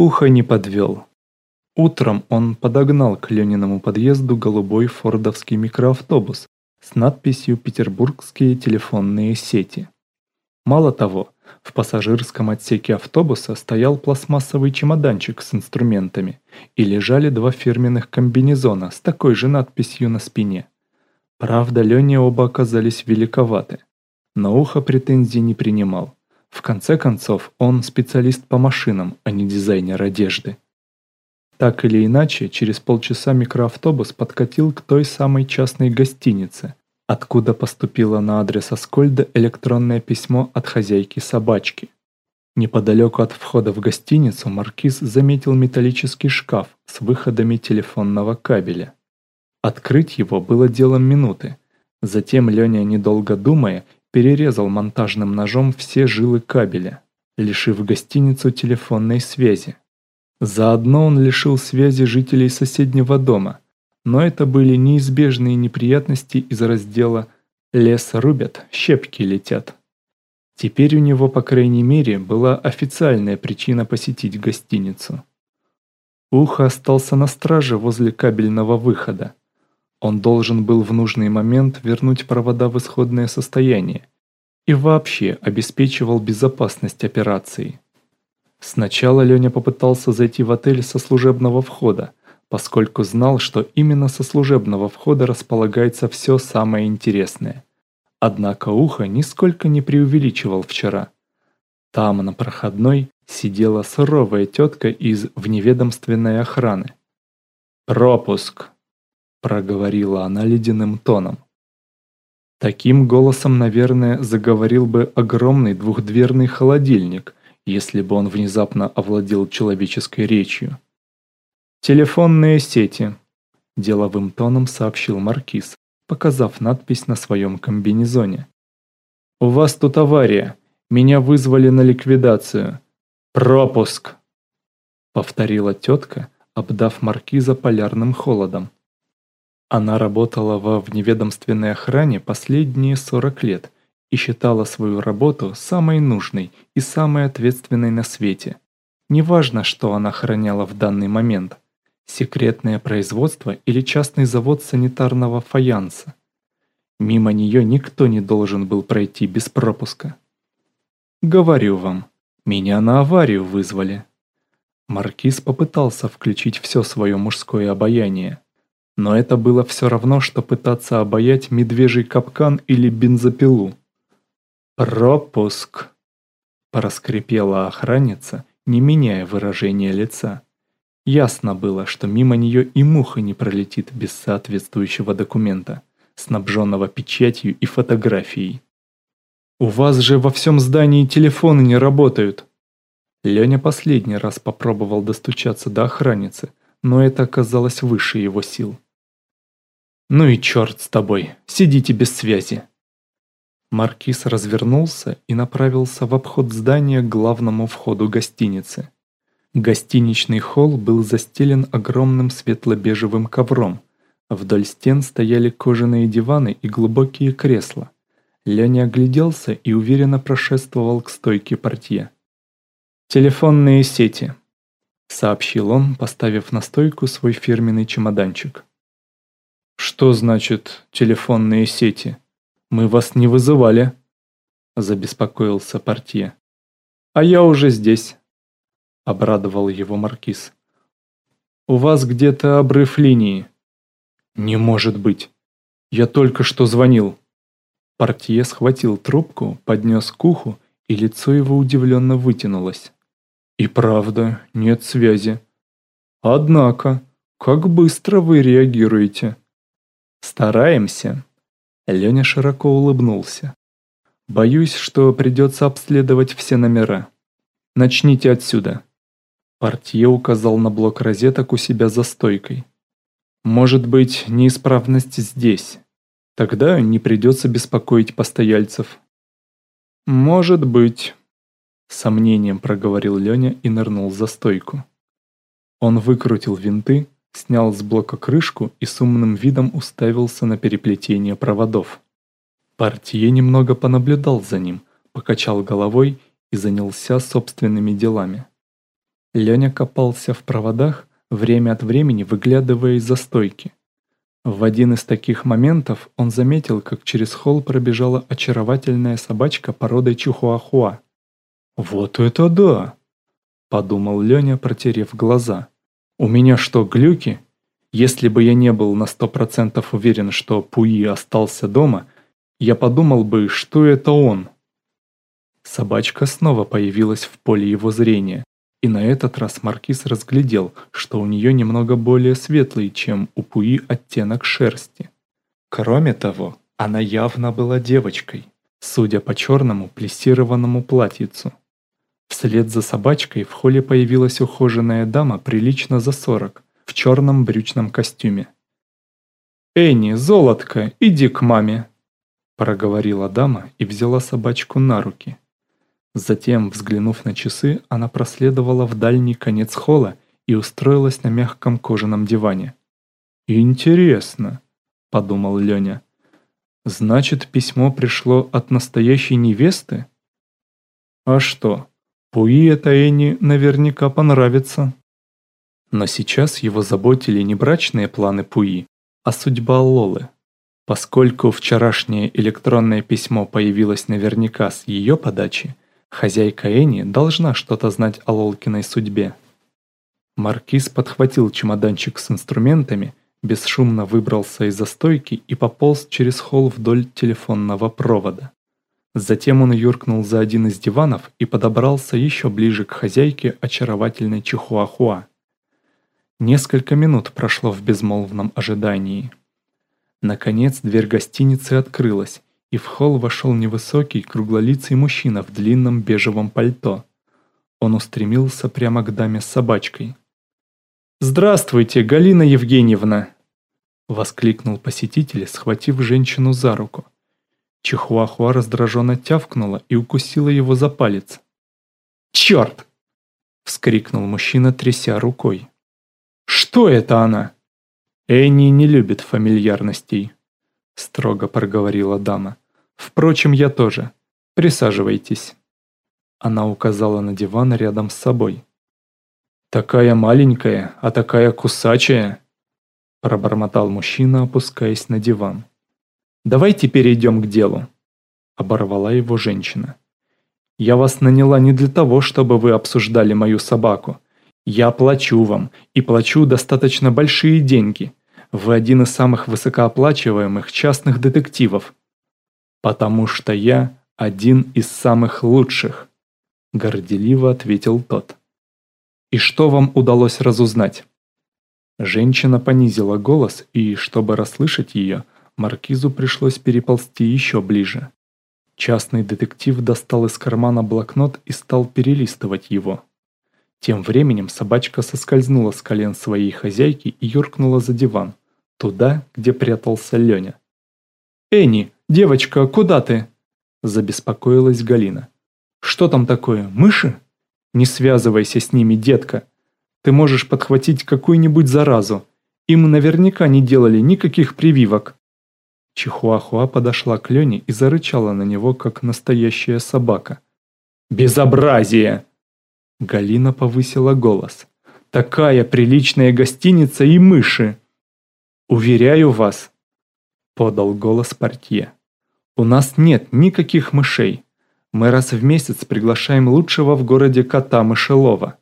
Ухо не подвел. Утром он подогнал к Лениному подъезду голубой фордовский микроавтобус с надписью «Петербургские телефонные сети». Мало того, в пассажирском отсеке автобуса стоял пластмассовый чемоданчик с инструментами и лежали два фирменных комбинезона с такой же надписью на спине. Правда, Лене оба оказались великоваты. Но ухо претензий не принимал. В конце концов, он специалист по машинам, а не дизайнер одежды. Так или иначе, через полчаса микроавтобус подкатил к той самой частной гостинице, откуда поступило на адрес Аскольда электронное письмо от хозяйки собачки. Неподалеку от входа в гостиницу маркиз заметил металлический шкаф с выходами телефонного кабеля. Открыть его было делом минуты. Затем Леня, недолго думая, перерезал монтажным ножом все жилы кабеля, лишив гостиницу телефонной связи. Заодно он лишил связи жителей соседнего дома, но это были неизбежные неприятности из раздела «Лес рубят, щепки летят». Теперь у него, по крайней мере, была официальная причина посетить гостиницу. Ухо остался на страже возле кабельного выхода. Он должен был в нужный момент вернуть провода в исходное состояние и вообще обеспечивал безопасность операции. Сначала Леня попытался зайти в отель со служебного входа, поскольку знал, что именно со служебного входа располагается все самое интересное. Однако ухо нисколько не преувеличивал вчера. Там, на проходной, сидела суровая тетка из вневедомственной охраны. «Пропуск!» — проговорила она ледяным тоном. Таким голосом, наверное, заговорил бы огромный двухдверный холодильник, если бы он внезапно овладел человеческой речью. «Телефонные сети», – деловым тоном сообщил Маркиз, показав надпись на своем комбинезоне. «У вас тут авария. Меня вызвали на ликвидацию. Пропуск!» Повторила тетка, обдав Маркиза полярным холодом. Она работала во вневедомственной охране последние 40 лет и считала свою работу самой нужной и самой ответственной на свете. Неважно, что она охраняла в данный момент – секретное производство или частный завод санитарного фаянса. Мимо нее никто не должен был пройти без пропуска. «Говорю вам, меня на аварию вызвали». Маркиз попытался включить все свое мужское обаяние. Но это было все равно, что пытаться обаять медвежий капкан или бензопилу. «Пропуск!» – проскрипела охранница, не меняя выражения лица. Ясно было, что мимо нее и муха не пролетит без соответствующего документа, снабженного печатью и фотографией. «У вас же во всем здании телефоны не работают!» Леня последний раз попробовал достучаться до охранницы, но это оказалось выше его сил. «Ну и черт с тобой, сидите без связи!» Маркиз развернулся и направился в обход здания к главному входу гостиницы. Гостиничный холл был застелен огромным светло-бежевым ковром. Вдоль стен стояли кожаные диваны и глубокие кресла. Леня огляделся и уверенно прошествовал к стойке портье. «Телефонные сети», — сообщил он, поставив на стойку свой фирменный чемоданчик. «Что значит телефонные сети? Мы вас не вызывали?» Забеспокоился портье. «А я уже здесь», — обрадовал его маркиз. «У вас где-то обрыв линии». «Не может быть! Я только что звонил». Портье схватил трубку, поднес к уху, и лицо его удивленно вытянулось. «И правда, нет связи. Однако, как быстро вы реагируете!» «Стараемся». Леня широко улыбнулся. «Боюсь, что придется обследовать все номера. Начните отсюда». Портье указал на блок розеток у себя за стойкой. «Может быть, неисправность здесь. Тогда не придется беспокоить постояльцев». «Может быть», — сомнением проговорил Леня и нырнул за стойку. Он выкрутил винты, снял с блока крышку и с умным видом уставился на переплетение проводов. Партия немного понаблюдал за ним, покачал головой и занялся собственными делами. Леня копался в проводах, время от времени выглядывая из-за стойки. В один из таких моментов он заметил, как через холл пробежала очаровательная собачка породой чихуахуа. «Вот это да!» – подумал Леня, протерев глаза. «У меня что, глюки? Если бы я не был на сто процентов уверен, что Пуи остался дома, я подумал бы, что это он». Собачка снова появилась в поле его зрения, и на этот раз Маркиз разглядел, что у нее немного более светлый, чем у Пуи оттенок шерсти. Кроме того, она явно была девочкой, судя по черному плессированному платьицу. Вслед за собачкой в холле появилась ухоженная дама прилично за сорок, в черном брючном костюме. «Энни, золотко, иди к маме!» проговорила дама и взяла собачку на руки. Затем, взглянув на часы, она проследовала в дальний конец холла и устроилась на мягком кожаном диване. «Интересно», — подумал Леня. «Значит, письмо пришло от настоящей невесты?» «А что, Пуи это Энни наверняка понравится». Но сейчас его заботили не брачные планы Пуи, а судьба Лолы. Поскольку вчерашнее электронное письмо появилось наверняка с ее подачи, Хозяйка Энни должна что-то знать о Лолкиной судьбе. Маркиз подхватил чемоданчик с инструментами, бесшумно выбрался из застойки и пополз через холл вдоль телефонного провода. Затем он юркнул за один из диванов и подобрался еще ближе к хозяйке очаровательной Чихуахуа. Несколько минут прошло в безмолвном ожидании. Наконец дверь гостиницы открылась, и в холл вошел невысокий, круглолицый мужчина в длинном бежевом пальто. Он устремился прямо к даме с собачкой. «Здравствуйте, Галина Евгеньевна!» Воскликнул посетитель, схватив женщину за руку. Чихуахуа раздраженно тявкнула и укусила его за палец. «Черт!» — вскрикнул мужчина, тряся рукой. «Что это она?» Энни не любит фамильярностей строго проговорила дама. «Впрочем, я тоже. Присаживайтесь». Она указала на диван рядом с собой. «Такая маленькая, а такая кусачая!» Пробормотал мужчина, опускаясь на диван. «Давайте перейдем к делу», — оборвала его женщина. «Я вас наняла не для того, чтобы вы обсуждали мою собаку. Я плачу вам, и плачу достаточно большие деньги. Вы один из самых высокооплачиваемых частных детективов. Потому что я один из самых лучших, горделиво ответил тот. И что вам удалось разузнать? Женщина понизила голос, и, чтобы расслышать ее, маркизу пришлось переползти еще ближе. Частный детектив достал из кармана блокнот и стал перелистывать его. Тем временем собачка соскользнула с колен своей хозяйки и юркнула за диван, туда, где прятался Леня. «Энни, девочка, куда ты?» – забеспокоилась Галина. «Что там такое, мыши? Не связывайся с ними, детка. Ты можешь подхватить какую-нибудь заразу. Им наверняка не делали никаких прививок». Чихуахуа подошла к Лене и зарычала на него, как настоящая собака. «Безобразие!» Галина повысила голос. «Такая приличная гостиница и мыши!» «Уверяю вас», — подал голос портье, — «у нас нет никаких мышей. Мы раз в месяц приглашаем лучшего в городе кота мышелова,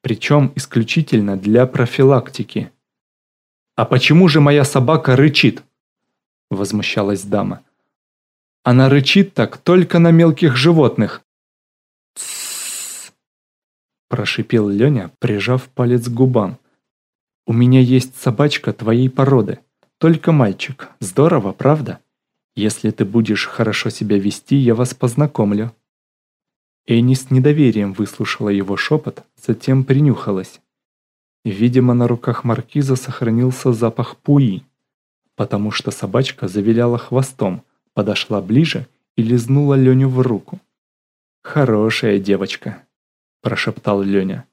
причем исключительно для профилактики». «А почему же моя собака рычит?» — возмущалась дама. «Она рычит так только на мелких животных». «Тссс!» – прошипел Леня, прижав палец к губам. У меня есть собачка твоей породы. Только мальчик. Здорово, правда? Если ты будешь хорошо себя вести, я вас познакомлю». Энни с недоверием выслушала его шепот, затем принюхалась. Видимо, на руках маркиза сохранился запах пуи, потому что собачка завиляла хвостом, подошла ближе и лизнула Леню в руку. «Хорошая девочка», – прошептал Леня.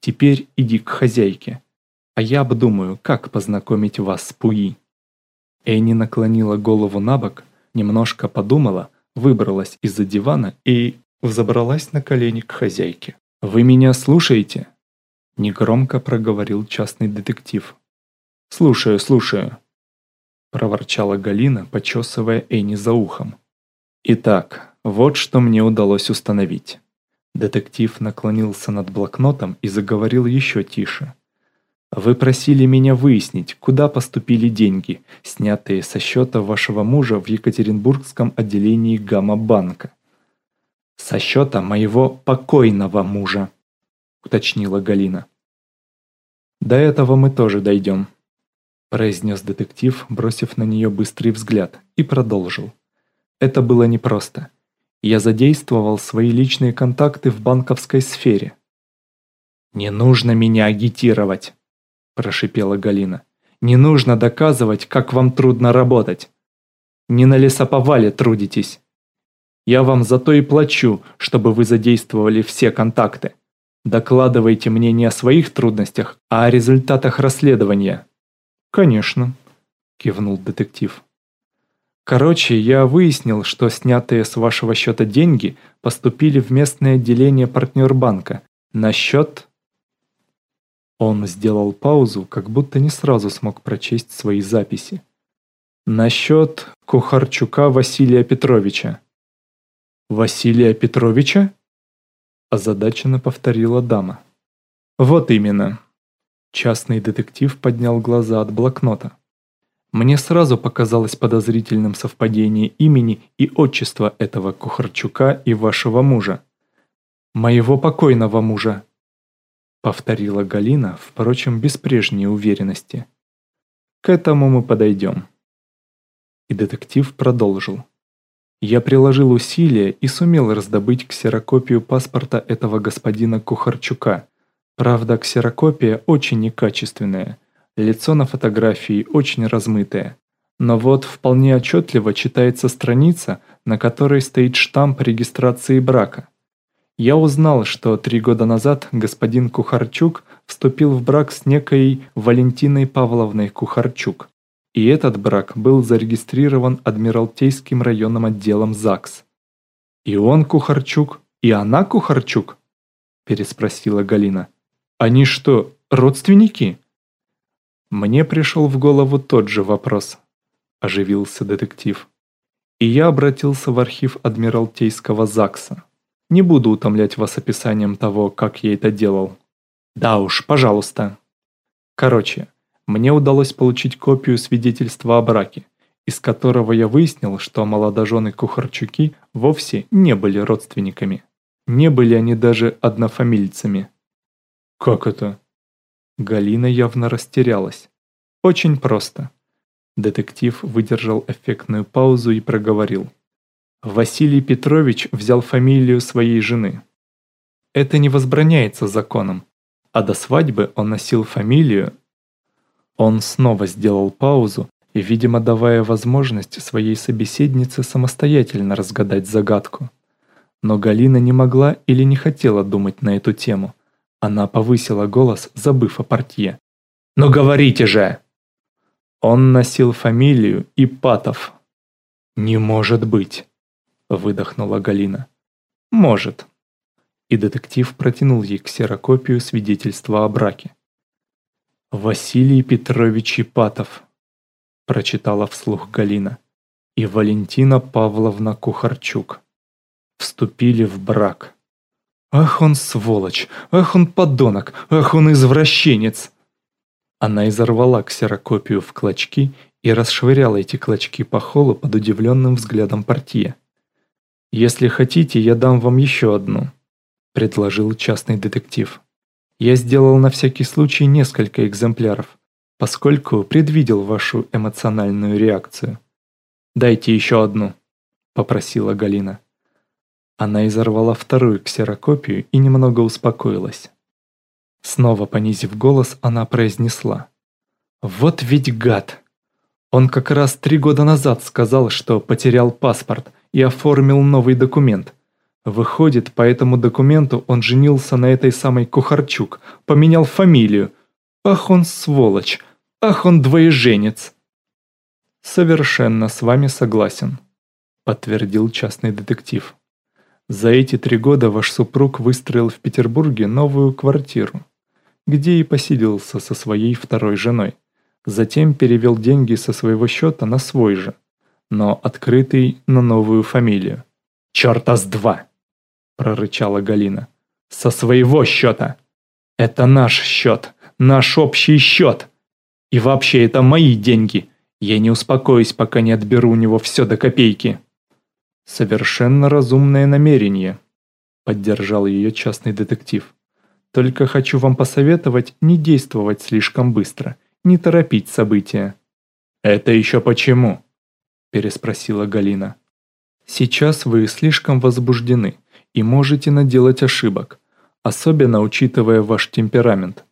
«Теперь иди к хозяйке. А я обдумаю, как познакомить вас с Пуи». Энни наклонила голову на бок, немножко подумала, выбралась из-за дивана и взобралась на колени к хозяйке. «Вы меня слушаете?» Негромко проговорил частный детектив. «Слушаю, слушаю», – проворчала Галина, почесывая Эни за ухом. «Итак, вот что мне удалось установить». Детектив наклонился над блокнотом и заговорил еще тише. «Вы просили меня выяснить, куда поступили деньги, снятые со счета вашего мужа в Екатеринбургском отделении Гамма-банка». «Со счета моего покойного мужа», — уточнила Галина. «До этого мы тоже дойдем», — произнес детектив, бросив на нее быстрый взгляд, и продолжил. «Это было непросто. Я задействовал свои личные контакты в банковской сфере». «Не нужно меня агитировать», – прошипела Галина. «Не нужно доказывать, как вам трудно работать. Не на лесоповале трудитесь. Я вам за то и плачу, чтобы вы задействовали все контакты. Докладывайте мне не о своих трудностях, а о результатах расследования». «Конечно», – кивнул детектив. «Короче, я выяснил, что снятые с вашего счета деньги поступили в местное отделение партнербанка на счет...» Он сделал паузу, как будто не сразу смог прочесть свои записи. «На счет Кухарчука Василия Петровича». «Василия Петровича?» озадаченно повторила дама. «Вот именно». Частный детектив поднял глаза от блокнота. Мне сразу показалось подозрительным совпадение имени и отчества этого Кухарчука и вашего мужа. «Моего покойного мужа», — повторила Галина, впрочем, без прежней уверенности. «К этому мы подойдем». И детектив продолжил. Я приложил усилия и сумел раздобыть ксерокопию паспорта этого господина Кухарчука. Правда, ксерокопия очень некачественная, лицо на фотографии очень размытое. Но вот вполне отчетливо читается страница, на которой стоит штамп регистрации брака. Я узнал, что три года назад господин Кухарчук вступил в брак с некой Валентиной Павловной Кухарчук. И этот брак был зарегистрирован Адмиралтейским районным отделом ЗАГС. «И он Кухарчук, и она Кухарчук?» – переспросила Галина. «Они что, родственники?» Мне пришел в голову тот же вопрос, оживился детектив. И я обратился в архив Адмиралтейского ЗАГСа. Не буду утомлять вас описанием того, как я это делал. Да уж, пожалуйста. Короче, мне удалось получить копию свидетельства о браке, из которого я выяснил, что молодожены Кухарчуки вовсе не были родственниками. Не были они даже однофамильцами. «Как это?» Галина явно растерялась. «Очень просто». Детектив выдержал эффектную паузу и проговорил. Василий Петрович взял фамилию своей жены. Это не возбраняется законом, а до свадьбы он носил фамилию, он снова сделал паузу видимо, давая возможность своей собеседнице самостоятельно разгадать загадку. Но Галина не могла или не хотела думать на эту тему. Она повысила голос, забыв о портье. «Ну говорите же!» Он носил фамилию Ипатов. «Не может быть!» – выдохнула Галина. «Может». И детектив протянул ей ксерокопию свидетельства о браке. «Василий Петрович Ипатов», – прочитала вслух Галина, и Валентина Павловна Кухарчук. Вступили в брак. «Ах он сволочь! Ах он подонок! Ах он извращенец!» Она изорвала ксерокопию в клочки и расшвыряла эти клочки по холу под удивленным взглядом портье. «Если хотите, я дам вам еще одну», – предложил частный детектив. Я сделал на всякий случай несколько экземпляров, поскольку предвидел вашу эмоциональную реакцию. «Дайте еще одну», – попросила Галина. Она изорвала вторую ксерокопию и немного успокоилась. Снова понизив голос, она произнесла. «Вот ведь гад! Он как раз три года назад сказал, что потерял паспорт и оформил новый документ – Выходит, по этому документу он женился на этой самой Кухарчук, поменял фамилию. Ах он сволочь, ах он двоеженец. Совершенно с вами согласен, подтвердил частный детектив. За эти три года ваш супруг выстроил в Петербурге новую квартиру. где и поселился со своей второй женой. Затем перевел деньги со своего счета на свой же, но открытый на новую фамилию. «Черта с два!» – прорычала Галина. «Со своего счета! Это наш счет, наш общий счет! И вообще это мои деньги! Я не успокоюсь, пока не отберу у него все до копейки!» «Совершенно разумное намерение», – поддержал ее частный детектив. «Только хочу вам посоветовать не действовать слишком быстро, не торопить события». «Это еще почему?» – переспросила Галина. «Сейчас вы слишком возбуждены и можете наделать ошибок, особенно учитывая ваш темперамент.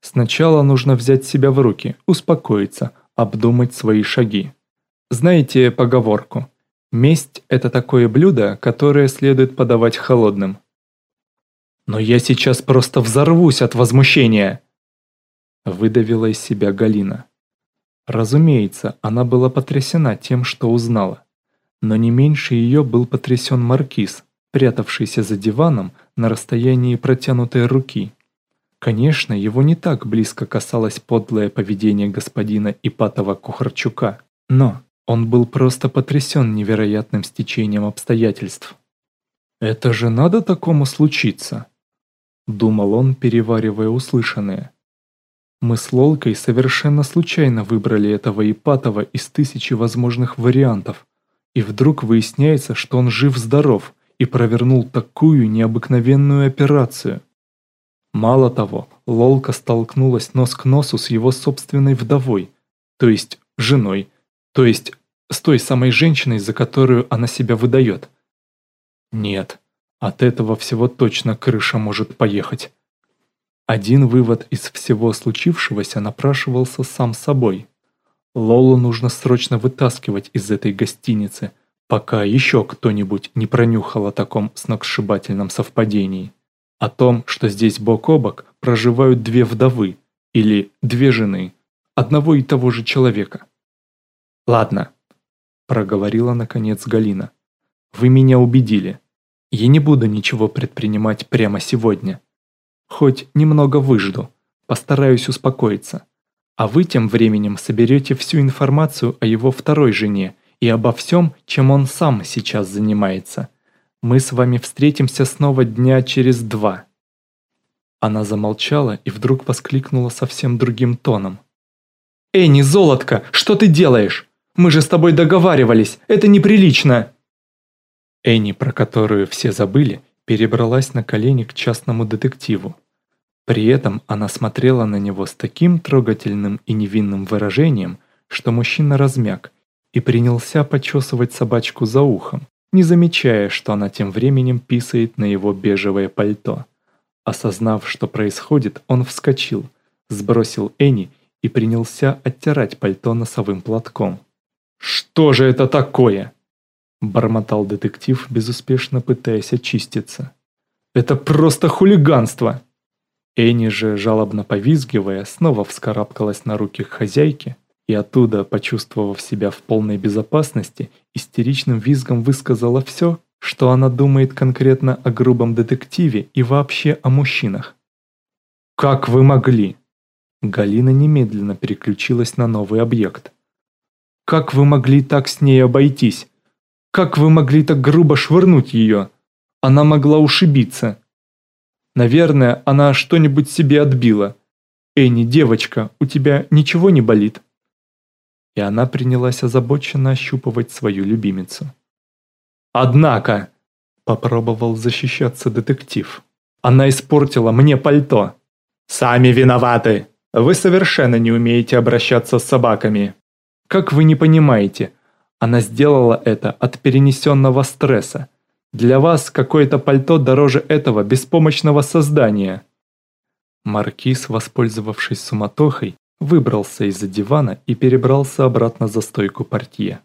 Сначала нужно взять себя в руки, успокоиться, обдумать свои шаги. Знаете поговорку – Месть – это такое блюдо, которое следует подавать холодным. «Но я сейчас просто взорвусь от возмущения!» Выдавила из себя Галина. Разумеется, она была потрясена тем, что узнала. Но не меньше ее был потрясен Маркиз, прятавшийся за диваном на расстоянии протянутой руки. Конечно, его не так близко касалось подлое поведение господина Ипатова Кухарчука. Но он был просто потрясен невероятным стечением обстоятельств. «Это же надо такому случиться?» Думал он, переваривая услышанное. Мы с Лолкой совершенно случайно выбрали этого Ипатова из тысячи возможных вариантов, и вдруг выясняется, что он жив-здоров и провернул такую необыкновенную операцию. Мало того, Лолка столкнулась нос к носу с его собственной вдовой, то есть женой, то есть с той самой женщиной, за которую она себя выдает. Нет, от этого всего точно крыша может поехать. Один вывод из всего случившегося напрашивался сам собой. Лолу нужно срочно вытаскивать из этой гостиницы, пока еще кто-нибудь не пронюхал о таком сногсшибательном совпадении. О том, что здесь бок о бок проживают две вдовы или две жены одного и того же человека. «Ладно», – проговорила наконец Галина. «Вы меня убедили. Я не буду ничего предпринимать прямо сегодня. Хоть немного выжду, постараюсь успокоиться. А вы тем временем соберете всю информацию о его второй жене и обо всем, чем он сам сейчас занимается. Мы с вами встретимся снова дня через два». Она замолчала и вдруг воскликнула совсем другим тоном. «Энни, золотко, что ты делаешь? Мы же с тобой договаривались, это неприлично!» Энни, про которую все забыли, перебралась на колени к частному детективу. При этом она смотрела на него с таким трогательным и невинным выражением, что мужчина размяк и принялся почесывать собачку за ухом, не замечая, что она тем временем писает на его бежевое пальто. Осознав, что происходит, он вскочил, сбросил Энни и принялся оттирать пальто носовым платком. «Что же это такое?» Бормотал детектив, безуспешно пытаясь очиститься. «Это просто хулиганство!» Энни же, жалобно повизгивая, снова вскарабкалась на руки к хозяйке и оттуда, почувствовав себя в полной безопасности, истеричным визгом высказала все, что она думает конкретно о грубом детективе и вообще о мужчинах. «Как вы могли?» Галина немедленно переключилась на новый объект. Как вы могли так с ней обойтись? Как вы могли так грубо швырнуть ее? Она могла ушибиться. Наверное, она что-нибудь себе отбила. Энни, девочка, у тебя ничего не болит?» И она принялась озабоченно ощупывать свою любимицу. «Однако!» – попробовал защищаться детектив. «Она испортила мне пальто!» «Сами виноваты! Вы совершенно не умеете обращаться с собаками!» Как вы не понимаете, она сделала это от перенесенного стресса. Для вас какое-то пальто дороже этого беспомощного создания. Маркиз, воспользовавшись суматохой, выбрался из-за дивана и перебрался обратно за стойку портье.